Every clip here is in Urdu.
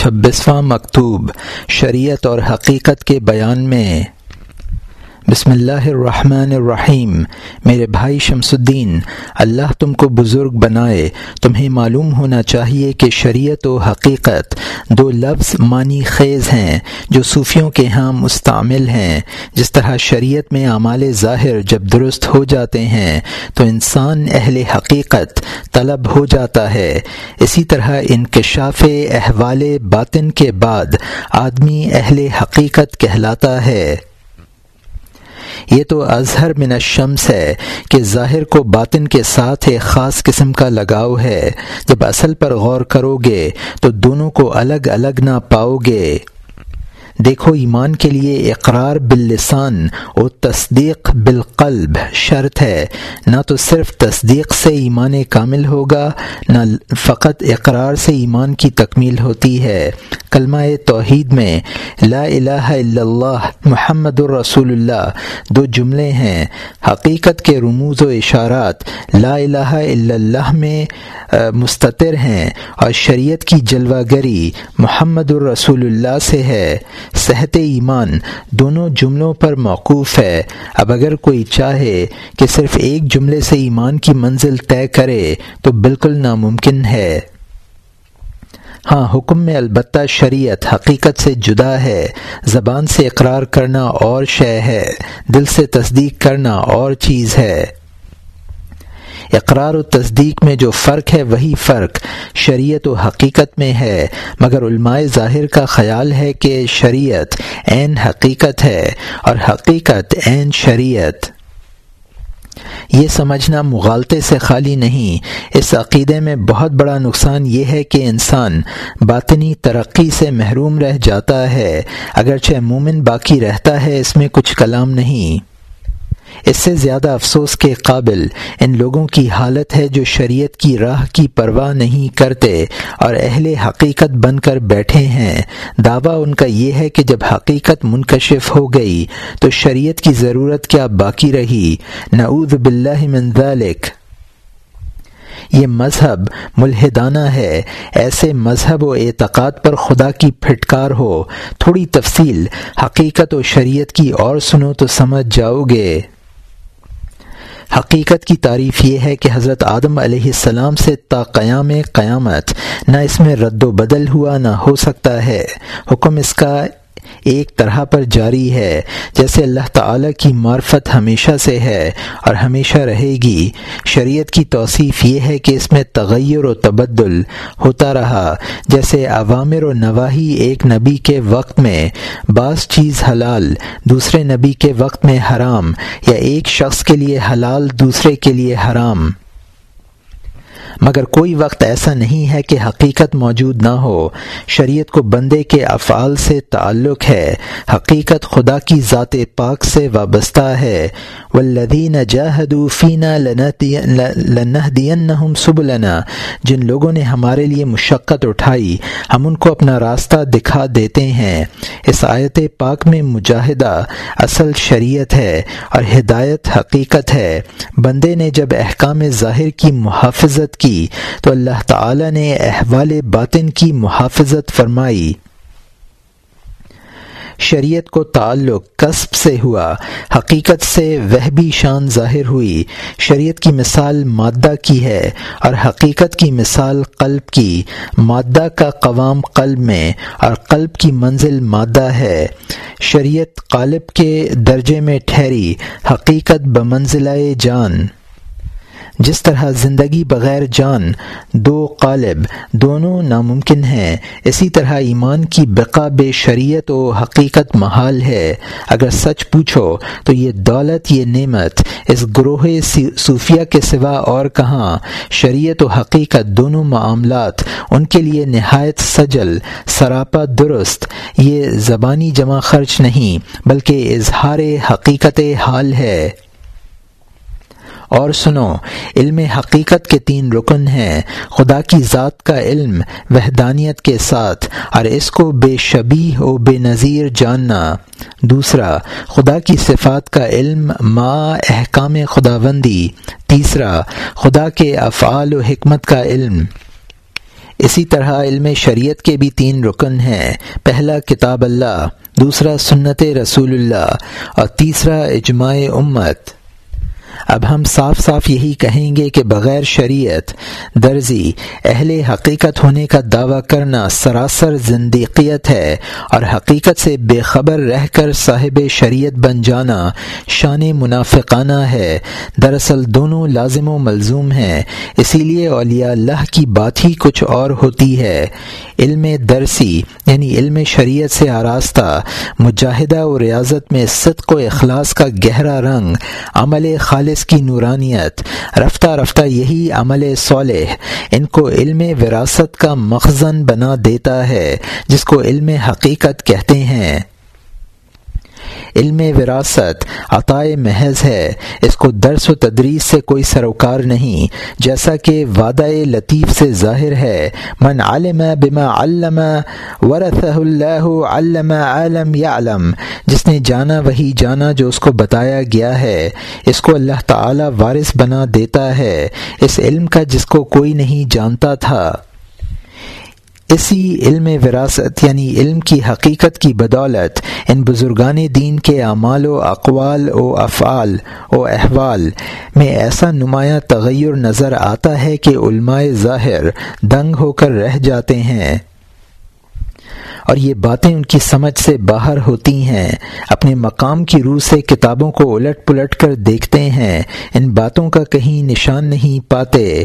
چھبیسواں مکتوب شریعت اور حقیقت کے بیان میں بسم اللہ الرحمن الرحیم۔ میرے بھائی شمس الدین، اللہ تم کو بزرگ بنائے، تمہیں معلوم ہونا چاہیے کہ شریعت و حقیقت دو لفظ معنی خیز ہیں جو صوفیوں کے ہاں مستعمل ہیں۔ جس طرح شریعت میں اعمال ظاہر جب درست ہو جاتے ہیں، تو انسان اہل حقیقت طلب ہو جاتا ہے۔ اسی طرح انکشاف احوال باطن کے بعد آدمی اہل حقیقت کہلاتا ہے۔ یہ تو اظہر من الشمس ہے کہ ظاہر کو باطن کے ساتھ ایک خاص قسم کا لگاؤ ہے۔ جب اصل پر غور کرو گے تو دونوں کو الگ الگ نہ پاؤ گے دیکھو ایمان کے لیے اقرار باللسان و تصدیق بالقلب شرط ہے۔ نہ تو صرف تصدیق سے ایمان کامل ہوگا، نہ فقط اقرار سے ایمان کی تکمیل ہوتی ہے۔ کلمہ توحید میں لا الہ الا اللہ محمد الرسول اللہ دو جملے ہیں۔ حقیقت کے رموز و اشارات لا الہ الا اللہ میں مستطر ہیں۔ اور شریعت کی جلوہ گری محمد الرسول اللہ سے ہے۔ صحت ایمان دونوں جملوں پر موقوف ہے۔ اب اگر کوئی چاہے کہ صرف ایک جملے سے ایمان کی منزل طے کرے تو بالکل ناممکن ہے۔ ہاں حکم میں البتہ شریعت حقیقت سے جدا ہے۔ زبان سے اقرار کرنا اور شے ہے، دل سے تصدیق کرنا اور چیز ہے۔ اقرار و تصدیق میں جو فرق ہے وہی فرق شریعت و حقیقت میں ہے۔ مگر علماء ظاہر کا خیال ہے کہ شریعت عین حقیقت ہے اور حقیقت عین شریعت۔ یہ سمجھنا مغالطے سے خالی نہیں۔ اس عقیدے میں بہت بڑا نقصان یہ ہے کہ انسان باطنی ترقی سے محروم رہ جاتا ہے، اگرچہ مومن باقی رہتا ہے، اس میں کچھ کلام نہیں۔ اس سے زیادہ افسوس کے قابل ان لوگوں کی حالت ہے جو شریعت کی راہ کی پرواہ نہیں کرتے اور اہل حقیقت بن کر بیٹھے ہیں۔ دعویٰ ان کا یہ ہے کہ جب حقیقت منکشف ہو گئی تو شریعت کی ضرورت کیا باقی رہی؟ نعوذ باللہ من ذالک۔ یہ مذہب ملحدانہ ہے۔ ایسے مذہب و اعتقاد پر خدا کی پھٹکار ہو۔ تھوڑی تفصیل، حقیقت و شریعت کی اور سنو تو سمجھ جاؤ گے۔ حقیقت کی تعریف یہ ہے کہ حضرت آدم علیہ السلام سے تا قیام قیامت، نہ اس میں رد و بدل ہوا نہ ہو سکتا ہے۔ حکم اس کا ایک طرح پر جاری ہے، جیسے اللہ تعالی کی معرفت ہمیشہ سے ہے اور ہمیشہ رہے گی۔ شریعت کی توصیف یہ ہے کہ اس میں تغیر و تبدل ہوتا رہا، جیسے عوامر و نواحی ایک نبی کے وقت میں، بعض چیز حلال دوسرے نبی کے وقت میں حرام، یا ایک شخص کے لیے حلال دوسرے کے لیے حرام۔ مگر کوئی وقت ایسا نہیں ہے کہ حقیقت موجود نہ ہو۔ شریعت کو بندے کے افعال سے تعلق ہے۔ حقیقت خدا کی ذات پاک سے وابستہ ہے۔ والذین جاہدوا فینا لنہدینہم سبلنا۔ جن لوگوں نے ہمارے لیے مشقت اٹھائی، ہم ان کو اپنا راستہ دکھا دیتے ہیں۔ اس آیت پاک میں مجاہدہ اصل شریعت ہے اور ہدایت حقیقت ہے۔ بندے نے جب احکام ظاہر کی محافظت کی تو اللہ تعالی نے احوال باطن کی محافظت فرمائی۔ شریعت کو تعلق قصب سے ہوا، حقیقت سے وہ بھی شان ظاہر ہوئی۔ شریعت کی مثال مادہ کی ہے اور حقیقت کی مثال قلب کی۔ مادہ کا قوام قلب میں اور قلب کی منزل مادہ ہے۔ شریعت قالب کے درجے میں ٹھہری، حقیقت بمنزلہ جان۔ جس طرح زندگی بغیر جان، دو قالب، دونوں ناممکن ہیں، اسی طرح ایمان کی بقا بے شریعت و حقیقت محال ہے۔ اگر سچ پوچھو تو یہ دولت، یہ نعمت، اس گروہ صوفیہ کے سوا اور کہاں؟ شریعت و حقیقت دونوں معاملات، ان کے لیے نہایت سجل، سراپا درست۔ یہ زبانی جمع خرچ نہیں، بلکہ اظہار حقیقت حال ہے۔ اور سنو، علم حقیقت کے تین رکن ہیں۔ خدا کی ذات کا علم، وحدانیت کے ساتھ، اور اس کو بے شبی و بے نظیر جاننا۔ دوسرا، خدا کی صفات کا علم، ما احکام خداوندی۔ تیسرا، خدا کے افعال و حکمت کا علم۔ اسی طرح علم شریعت کے بھی تین رکن ہیں۔ پہلا، کتاب اللہ۔ دوسرا، سنت رسول اللہ۔ اور تیسرا، اجماع امت۔ اب ہم صاف صاف یہی کہیں گے کہ بغیر شریعت درزی اہل حقیقت ہونے کا دعویٰ کرنا سراسر زندیقیت ہے اور حقیقت سے بے خبر رہ کر صاحب شریعت بن جانا شان منافقانہ ہے۔ دراصل دونوں لازم و ملزوم ہیں۔ اسی لیے اولیاء اللہ کی بات ہی کچھ اور ہوتی ہے۔ علم درسی یعنی علم شریعت سے آراستہ، مجاہدہ و ریاضت میں صدق و اخلاص کا گہرا رنگ، عمل خالص کی نورانیت، رفتہ رفتہ یہی عمل صالح، ان کو علم وراثت کا مخزن بنا دیتا ہے، جس کو علم حقیقت کہتے ہیں۔ علم وراثت، عطائے محض ہے۔ اس کو درس و تدریس سے کوئی سروکار نہیں، جیسا کہ وعدہ لطیف سے ظاہر ہے۔ من علم بما علم، ورثہ اللہ علم عالم یا علم جس نے جانا وہی جانا جو اس کو بتایا گیا ہے۔ اس کو اللہ تعالی وارث بنا دیتا ہے۔ اس علم کا جس کو کوئی نہیں جانتا تھا۔ اسی علم وراثت یعنی علم کی حقیقت کی بدولت، ان بزرگان دین کے اعمال و اقوال و افعال و احوال میں ایسا نمایاں تغیر نظر آتا ہے کہ علماء ظاہر دنگ ہو کر رہ جاتے ہیں۔ اور یہ باتیں ان کی سمجھ سے باہر ہوتی ہیں۔ اپنے مقام کی روح سے کتابوں کو الٹ پلٹ کر دیکھتے ہیں۔ ان باتوں کا کہیں نشان نہیں پاتے۔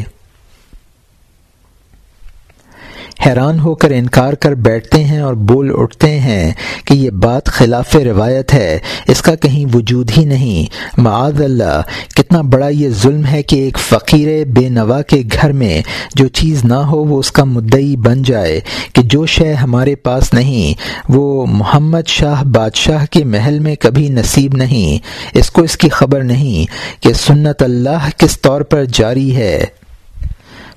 حیران ہو کر انکار کر بیٹھتے ہیں اور بول اٹھتے ہیں کہ یہ بات خلاف روایت ہے، اس کا کہیں وجود ہی نہیں۔ معاذ اللہ، کتنا بڑا یہ ظلم ہے کہ ایک فقیر بے نوا کے گھر میں جو چیز نہ ہو وہ اس کا مدعی بن جائے کہ جو شے ہمارے پاس نہیں، وہ محمد شاہ بادشاہ کے محل میں کبھی نصیب نہیں۔ اس کو اس کی خبر نہیں کہ سنت اللہ کس طور پر جاری ہے۔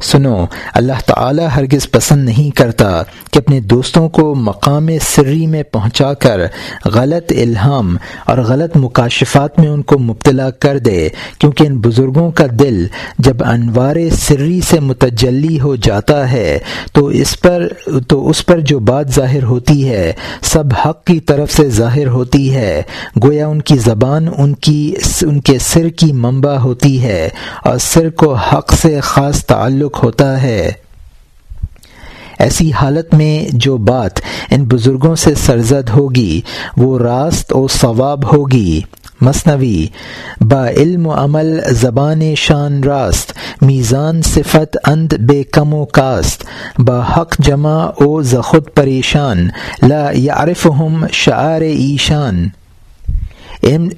سنو، اللہ تعالی ہرگز پسند نہیں کرتا کہ اپنے دوستوں کو مقام سری میں پہنچا کر غلط الہام اور غلط مکاشفات میں ان کو مبتلا کر دے، کیونکہ ان بزرگوں کا دل جب انوار سری سے متجلی ہو جاتا ہے، تو اس پر، تو اس پر جو بات ظاہر ہوتی ہے، سب حق کی طرف سے ظاہر ہوتی ہے۔ گویا ان کی زبان ان کی، ان کے سر کی منبع ہوتی ہے اور سر کو حق سے خاص تعلق تعلق ہوتا ہے۔ ایسی حالت میں جو بات ان بزرگوں سے سرزد ہوگی، وہ راست و ثواب ہوگی۔ مصنوی با علم و عمل زبان شان راست، میزان صفت اند بے کم و کاست۔ با حق جمع او زخود پریشان، لا یعرفہم شعار ایشان۔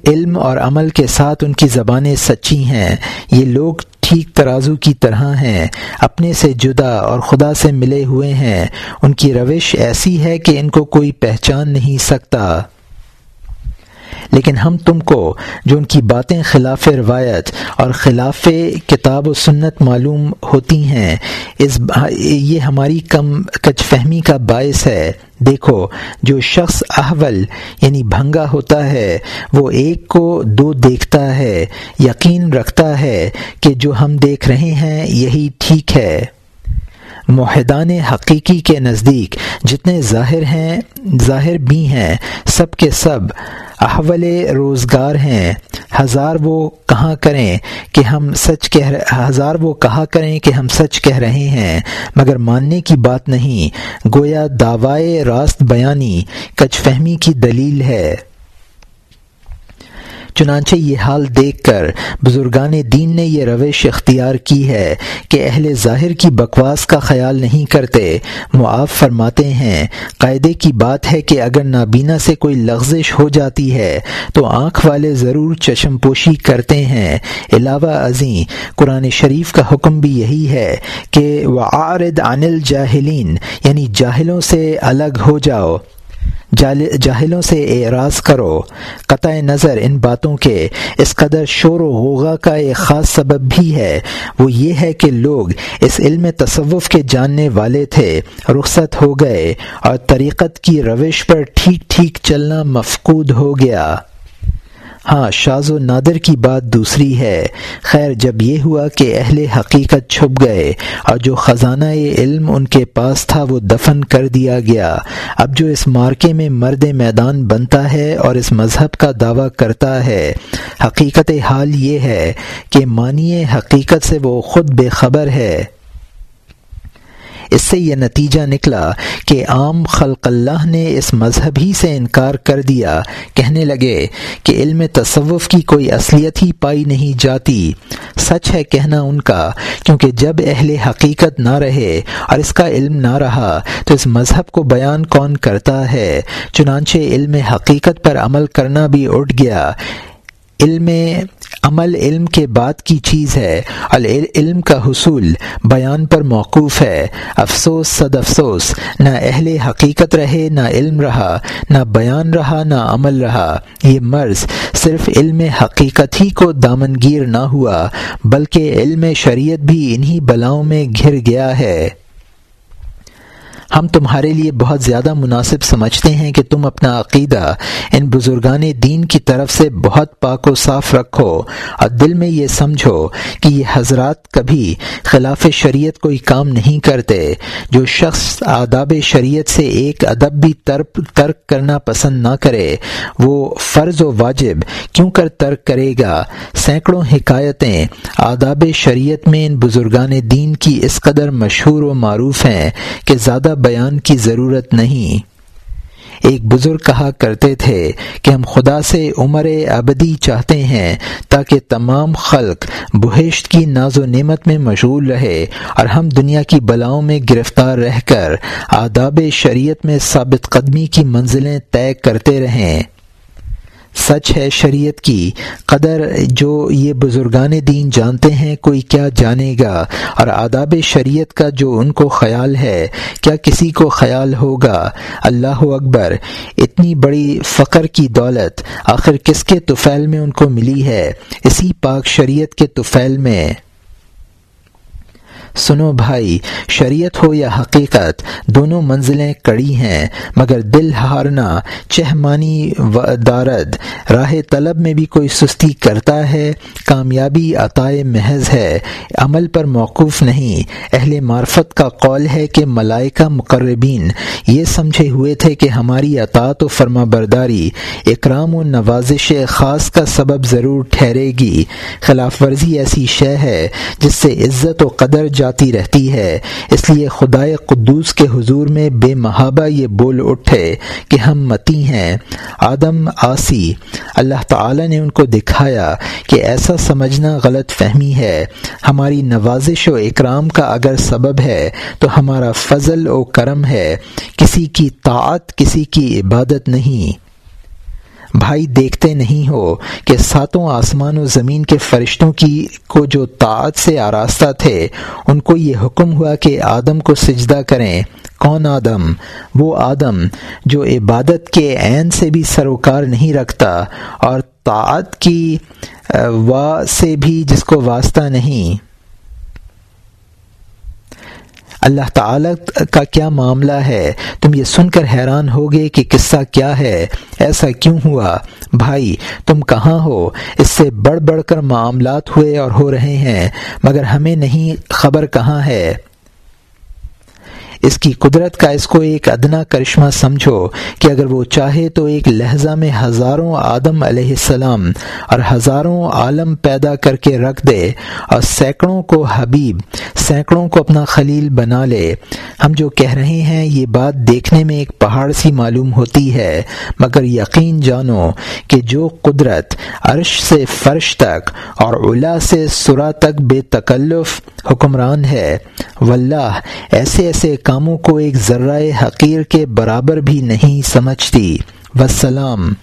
علم اور عمل کے ساتھ ان کی زبانیں سچی ہیں۔ یہ لوگ ٹھیک ترازو کی طرح ہیں، اپنے سے جدا اور خدا سے ملے ہوئے ہیں۔ ان کی روش ایسی ہے کہ ان کو کوئی پہچان نہیں سکتا۔ لیکن ہم تم کو، جو ان کی باتیں خلاف روایت اور خلاف کتاب و سنت معلوم ہوتی ہیں، اس یہ ہماری کم کچ فہمی کا باعث ہے۔ دیکھو، جو شخص احول یعنی بھنگا ہوتا ہے، وہ ایک کو دو دیکھتا ہے، یقین رکھتا ہے کہ جو ہم دیکھ رہے ہیں، یہی ٹھیک ہے۔ معاہدان حقیقی کے نزدیک جتنے ظاہر ہیں، ظاہر بھی ہیں، سب کے سب احول روزگار ہیں۔ ہزار وہ کہاں کریں کہ ہم سچ کہہ ہزار وہ کہا کریں کہ ہم سچ کہہ رہے ہیں۔ مگر ماننے کی بات نہیں، گویا دعوائے راست بیانی کچ فہمی کی دلیل ہے۔ چنانچہ یہ حال دیکھ کر بزرگان دین نے یہ روش اختیار کی ہے کہ اہل ظاہر کی بکواس کا خیال نہیں کرتے۔ معاف فرماتے ہیں، قاعدے کی بات ہے کہ اگر نابینا سے کوئی لغزش ہو جاتی ہے تو آنکھ والے ضرور چشم پوشی کرتے ہیں۔ علاوہ ازیں، قرآن شریف کا حکم بھی یہی ہے کہ وہ عارد عن جاہلین یعنی جاہلوں سے الگ ہو جاؤ۔ جاہلوں سے اعراض کرو، قطع نظر ان باتوں کے، اس قدر شور و غوغا کا ایک خاص سبب بھی ہے۔ وہ یہ ہے کہ لوگ اس علم تصوف کے جاننے والے تھے، رخصت ہو گئے اور طریقت کی روش پر ٹھیک ٹھیک چلنا مفقود ہو گیا۔ ہاں شاز و نادر کی بات دوسری ہے۔ خیر، جب یہ ہوا کہ اہل حقیقت چھپ گئے اور جو خزانہ علم ان کے پاس تھا وہ دفن کر دیا گیا۔ اب جو اس مارکے میں مرد میدان بنتا ہے اور اس مذہب کا دعویٰ کرتا ہے، حقیقت حال یہ ہے کہ مانیے حقیقت سے وہ خود بے خبر ہے۔ اس سے یہ نتیجہ نکلا کہ عام خلق اللہ نے اس مذہب ہی سے انکار کر دیا۔ کہنے لگے کہ علم تصوف کی کوئی اصلیت ہی پائی نہیں جاتی۔ سچ ہے کہنا ان کا، کیونکہ جب اہل حقیقت نہ رہے اور اس کا علم نہ رہا، تو اس مذہب کو بیان کون کرتا ہے؟ چنانچہ علم حقیقت پر عمل کرنا بھی اٹھ گیا۔ علم، عمل علم کے بعد کی چیز ہے۔ علم کا حصول بیان پر موقوف ہے۔ افسوس، صد افسوس، نہ اہل حقیقت رہے، نہ علم رہا، نہ بیان رہا، نہ عمل رہا۔ یہ مرض صرف علم حقیقت ہی کو دامنگیر نہ ہوا، بلکہ علم شریعت بھی انہی بلاؤں میں گھر گیا ہے۔ ہم تمہارے لیے بہت زیادہ مناسب سمجھتے ہیں کہ تم اپنا عقیدہ ان بزرگان دین کی طرف سے بہت پاک و صاف رکھو اور دل میں یہ سمجھو کہ یہ حضرات کبھی خلاف شریعت کوئی کام نہیں کرتے۔ جو شخص آداب شریعت سے ایک ادب بھی ترک کرنا پسند نہ کرے، وہ فرض و واجب کیوں کر ترک کرے گا؟ سینکڑوں حکایتیں آداب شریعت میں ان بزرگان دین کی اس قدر مشہور و معروف ہیں کہ زیادہ بیان کی ضرورت نہیں۔ ایک بزرگ کہا کرتے تھے کہ ہم خدا سے عمر ابدی چاہتے ہیں تاکہ تمام خلق بہشت کی ناز و نعمت میں مشغول رہے اور ہم دنیا کی بلاؤں میں گرفتار رہ کر آداب شریعت میں ثابت قدمی کی منزلیں طے کرتے رہیں۔ سچ ہے شریعت کی۔ قدر جو یہ بزرگان دین جانتے ہیں، کوئی کیا جانے گا؟ اور آداب شریعت کا جو ان کو خیال ہے، کیا کسی کو خیال ہوگا؟ اللہ اکبر، اتنی بڑی فقر کی دولت آخر کس کے توفیل میں ان کو ملی ہے؟ اسی پاک شریعت کے توفیل میں۔ سنو بھائی، شریعت ہو یا حقیقت، دونوں منزلیں کڑی ہیں، مگر دل ہارنا، چہمانی و دارد، راہ طلب میں بھی کوئی سستی کرتا ہے، کامیابی عطائے محض ہے، عمل پر موقف نہیں، اہل معرفت کا قول ہے کہ ملائکہ مقربین، یہ سمجھے ہوئے تھے کہ ہماری اطاعت و فرما برداری، اکرام و نوازش خاص کا سبب ضرور ٹھہرے گی۔ خلاف ورزی ایسی شے ہے، جس سے عزت و قدر جاتی رہتی ہے۔ اس لیے خدائے قدوس کے حضور میں بے محابہ یہ بول اٹھے کہ ہم متی ہیں۔ آدم، آسی، اللہ تعالی نے ان کو دکھایا کہ ایسا سمجھنا غلط فہمی ہے۔ ہماری نوازش و اکرام کا اگر سبب ہے تو ہمارا فضل و کرم ہے۔ کسی کی طاعت، کسی کی عبادت نہیں۔ بھائی دیکھتے نہیں ہو کہ ساتوں آسمان و زمین کے فرشتوں کی کو جو طاعت سے آراستہ تھے، ان کو یہ حکم ہوا کہ آدم کو سجدہ کریں۔ کون آدم؟ وہ آدم جو عبادت کے عین سے بھی سروکار نہیں رکھتا اور طاعت کی وا سے بھی جس کو واسطہ نہیں۔ اللہ تعالی کا کیا معاملہ ہے؟ تم یہ سن کر حیران ہوگے کہ قصہ کیا ہے۔ ایسا کیوں ہوا؟ بھائی، تم کہاں ہو؟ اس سے بڑھ بڑھ کر معاملات ہوئے اور ہو رہے ہیں، مگر ہمیں نہیں خبر کہاں ہے۔ اس کی قدرت کا اس کو ایک ادنا کرشمہ سمجھو کہ اگر وہ چاہے تو ایک لہجہ میں ہزاروں آدم علیہ السلام اور ہزاروں عالم پیدا کر کے رکھ دے اور سینکڑوں کو حبیب، سینکڑوں کو اپنا خلیل بنا لے۔ ہم جو کہہ رہے ہیں، یہ بات دیکھنے میں ایک پہاڑ سی معلوم ہوتی ہے۔ مگر یقین جانو کہ جو قدرت عرش سے فرش تک اور الا سے سرا تک بے تکلف حکمران ہے۔ واللہ، ایسے ایسے کاموں کو ایک ذرہ حقیر کے برابر بھی نہیں سمجھتی۔ وسلام